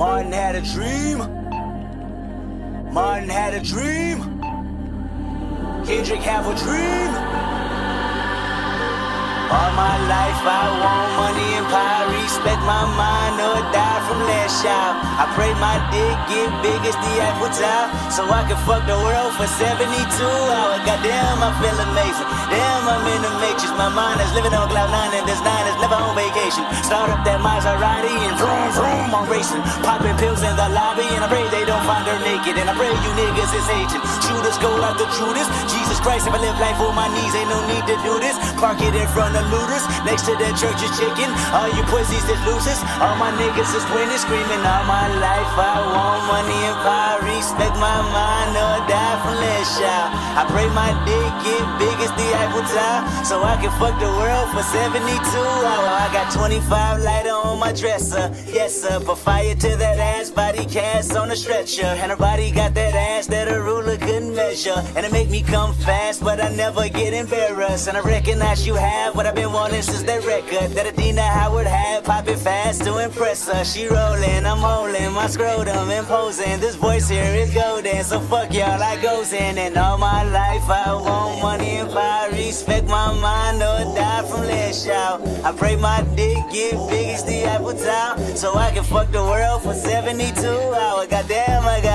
a dream. Martin had a dream. Kendrick have a dream. All my life I want money and power, respect my mind or die from last I pray my dick get big as the Eiffel Tower, so I can fuck the world for 72 hours. Goddamn, I feel amazing. Damn, I'm in the matrix. My mind is living on cloud nine and this nine is never on vacation. Start up that Maserati and vroom vroom, I'm racing. Popping pills in the lobby and I pray they don't find her naked. And I pray you niggas is aging. Shooters go after Judas. Jesus Christ, if I live life on my knees, ain't no need to do this. Park it in front of looters. Next to that church is chicken. All you pussies is losers. All my niggas is winning, screaming all my life. I want money and power. Respect my mind or die from less. I pray my dick get big as the Eiffel Tower. So I can fuck the world for 72 hours. I got 25 lighter on my dresser. Yes, sir. Put fire to that ass, body cast on a stretcher. And her body got that couldn't. And it make me come fast, but I never get embarrassed. And I recognize you have what I've been wanting since that record. That Adina Howard had, popping fast to impress her. She rolling, I'm holding my scrotum, imposing. This voice here is golden, so fuck y'all, I goes in. And all my life I want money and power, respect my mind or die from less shout. I pray my dick get big as the Eiffel Tower, so I can fuck the world for 72 hours. Goddamn, I got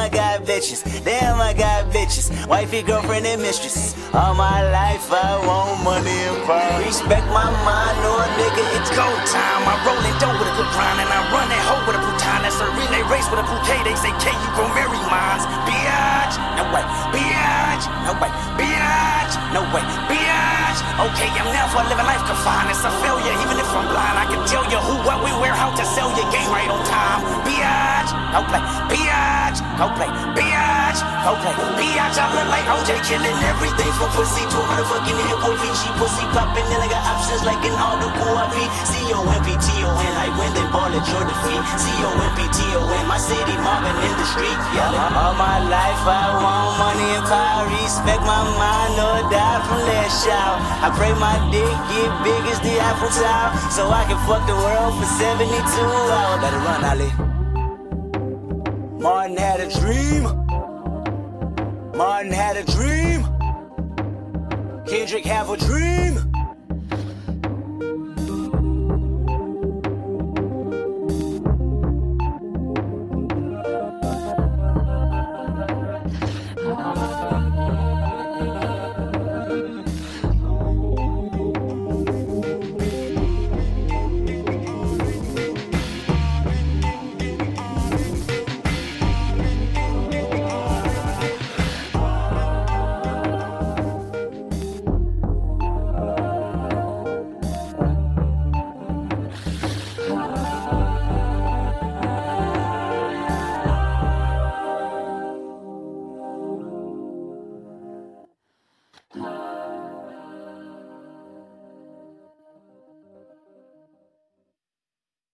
I got bitches. Damn, I got bitches. Wifey, girlfriend, and mistress. All my life I want money and power. Respect my mind, or nigga, it's go time. I roll it dough with a good grind, and I run that hoe with a bouton. That's a relay race with a bouquet. They say, K, you gon' marry mines. Biatch, no way. Biatch, no way. Biatch, no way. Biatch. Okay, I'm never living life confined. It's a failure, even if I'm blind. I can tell you who, what, we wear, how to sell your game right on time. Go play. Biatch, go play. Biatch, go play. Biatch, I look like OJ killing everything from pussy to motherfucking hop. She pussy popping, and I got options like an auto QRV. C-O-M-P-T-O-N, like when they ball at your defeat. C-O-M-P-T-O-N, my city mobbing in the street. Yeah, all my life I want money and power. Respect my mind or die from less shout. I pray my dick get big as the Eiffel Tower, so I can fuck the world for 72 hours. It run, Ali. Martin had a dream. Martin had a dream. Kendrick have a dream. Oh.